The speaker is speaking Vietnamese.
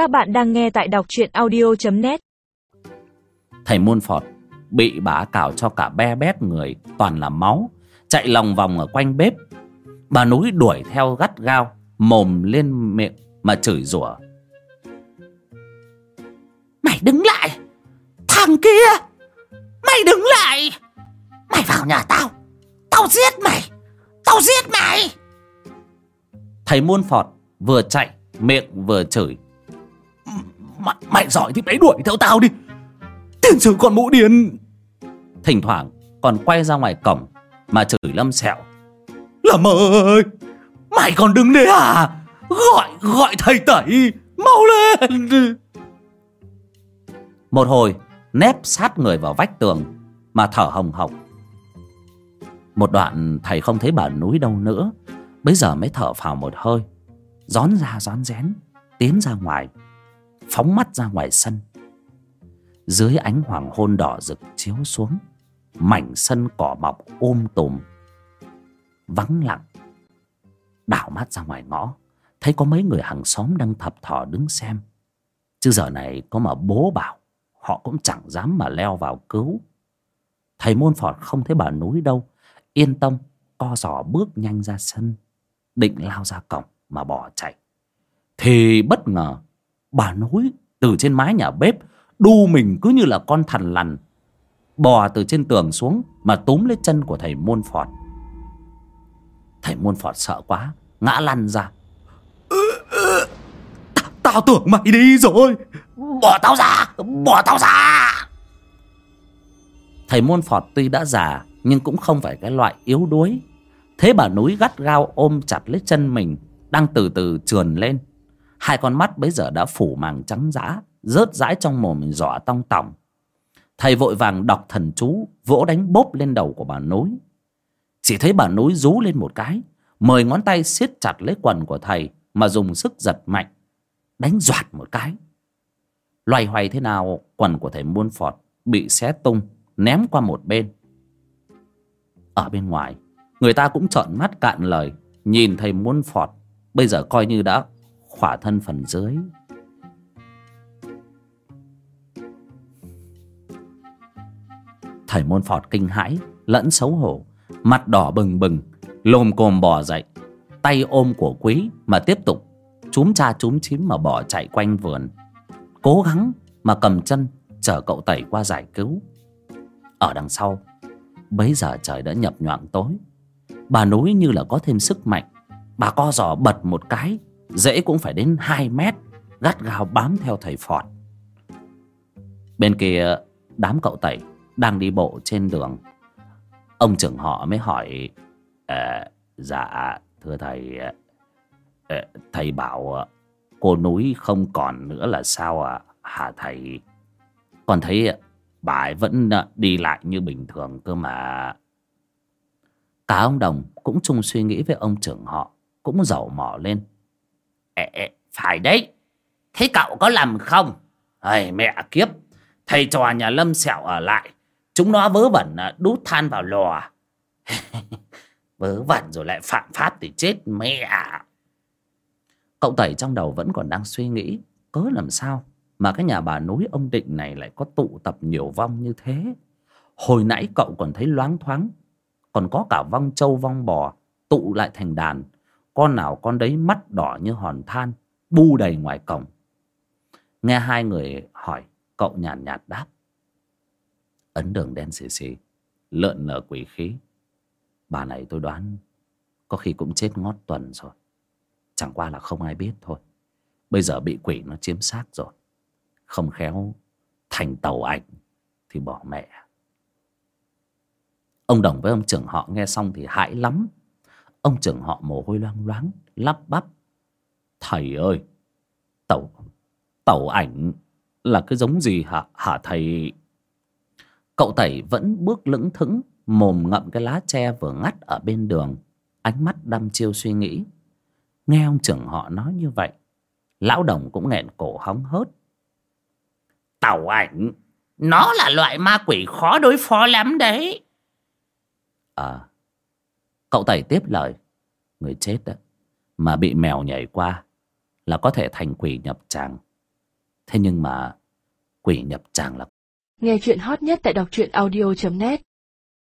Các bạn đang nghe tại đọc truyện audio.net Thầy Môn Phọt bị bà cào cho cả be bét người toàn là máu chạy lòng vòng ở quanh bếp. Bà núi đuổi theo gắt gao mồm lên miệng mà chửi rủa. Mày đứng lại Thằng kia! Mày đứng lại! Mày vào nhà tao Tao giết mày Tao giết mày! Thầy Môn Phọt vừa chạy miệng vừa chửi Mày, mày giỏi thì mày đuổi theo tao đi. Tiền sử còn mụ điên thỉnh thoảng còn quay ra ngoài cổng mà chửi lâm sẹo. Là mờ ơi Mày còn đứng đấy à? Gọi gọi thầy tẩy Mau lên. Một hồi nép sát người vào vách tường mà thở hồng hộc. Một đoạn thầy không thấy bà núi đâu nữa. Bấy giờ mới thở phào một hơi rón ra rón rén tiến ra ngoài phóng mắt ra ngoài sân. Dưới ánh hoàng hôn đỏ rực chiếu xuống, mảnh sân cỏ mọc ôm tùm, vắng lặng. Đảo mắt ra ngoài ngõ, thấy có mấy người hàng xóm đang thập thò đứng xem. Chứ giờ này có mà bố bảo, họ cũng chẳng dám mà leo vào cứu. Thầy môn phọt không thấy bà núi đâu, yên tâm, co giò bước nhanh ra sân, định lao ra cổng mà bỏ chạy. Thì bất ngờ bà núi từ trên mái nhà bếp, đu mình cứ như là con thằn lằn, bò từ trên tường xuống mà túm lấy chân của thầy môn phọt. Thầy môn phọt sợ quá, ngã lăn ra. Tao tưởng mày đi rồi. Bỏ tao ra, Bỏ tao ra. Thầy môn phọt tuy đã già, nhưng cũng không phải cái loại yếu đuối. Thế bà núi gắt gao ôm chặt lấy chân mình, đang từ từ trườn lên hai con mắt bấy giờ đã phủ màng trắng dã, rớt rãi trong mồm mình dọa tong tỏng. Thầy vội vàng đọc thần chú, vỗ đánh bốp lên đầu của bà núi chỉ thấy bà núi rú lên một cái mười ngón tay siết chặt lấy quần của thầy mà dùng sức giật mạnh, đánh doạt một cái. Loay hoay thế nào, quần của thầy muôn phọt bị xé tung, ném qua một bên. Ở bên ngoài, người ta cũng trợn mắt cạn lời, nhìn thầy muôn phọt bây giờ coi như đã khỏa thân phần dưới. Thầy môn phọt kinh hãi, lẫn xấu hổ, mặt đỏ bừng bừng, lồm cồm bò dậy. Tay ôm của quý mà tiếp tục chúm cha chúm chím mà bỏ chạy quanh vườn. Cố gắng mà cầm chân chở cậu tẩy qua giải cứu. Ở đằng sau, bấy giờ trời đã nhập nhoạng tối. Bà núi như là có thêm sức mạnh. Bà co giò bật một cái dễ cũng phải đến hai mét gắt gao bám theo thầy phọt. Bên kia đám cậu tẩy đang đi bộ trên đường. Ông trưởng họ mới hỏi à, dạ thưa thầy à, thầy bảo cô núi không còn nữa là sao à hả thầy? Còn thấy bà ấy vẫn đi lại như bình thường cơ mà. Cả ông đồng cũng chung suy nghĩ với ông trưởng họ cũng giàu mỏ lên ê, Phải đấy. Thế cậu có làm không? Ây mẹ kiếp. Thầy trò nhà Lâm Sẹo ở lại. Chúng nó vớ vẩn à, đút than vào lò. Vớ vẩn rồi lại phạm pháp thì chết mẹ. Cậu tẩy trong đầu vẫn còn đang suy nghĩ cớ làm sao mà cái nhà bà núi ông định này lại có tụ tập nhiều vong như thế? Hồi nãy cậu còn thấy loáng thoáng còn có cả vong trâu vong bò tụ lại thành đàn con nào con đấy mắt đỏ như hòn than bu đầy ngoài cổng. Nghe hai người hỏi cậu nhàn nhạt, nhạt đáp. Ấn đường đen xì xì lợn nở quỷ khí. Bà này tôi đoán có khi cũng chết ngót tuần rồi. Chẳng qua là không ai biết thôi. Bây giờ bị quỷ nó chiếm xác rồi. Không khéo thành tàu ảnh thì bỏ mẹ. Ông đồng với ông trưởng họ nghe xong thì hãi lắm ông trưởng họ mồ hôi loang loáng, lắp bắp. Thầy ơi, tàu tàu ảnh là cái giống gì hả hả thầy? Cậu tẩy vẫn bước lững thững, mồm ngậm cái lá tre vừa ngắt ở bên đường. Ánh mắt đăm chiêu suy nghĩ. Nghe ông trưởng họ nói như vậy, lão đồng cũng nghẹn cổ hóng hớt. Tàu ảnh, Nó là loại ma quỷ khó đối phó lắm đấy. À cậu tẩy tiếp lời. Người chết đó mà bị mèo nhảy qua là có thể thành quỷ nhập tràng. Thế nhưng mà quỷ nhập tràng là Nghe chuyện hot nhất tại đọc truyện audio.net